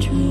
true.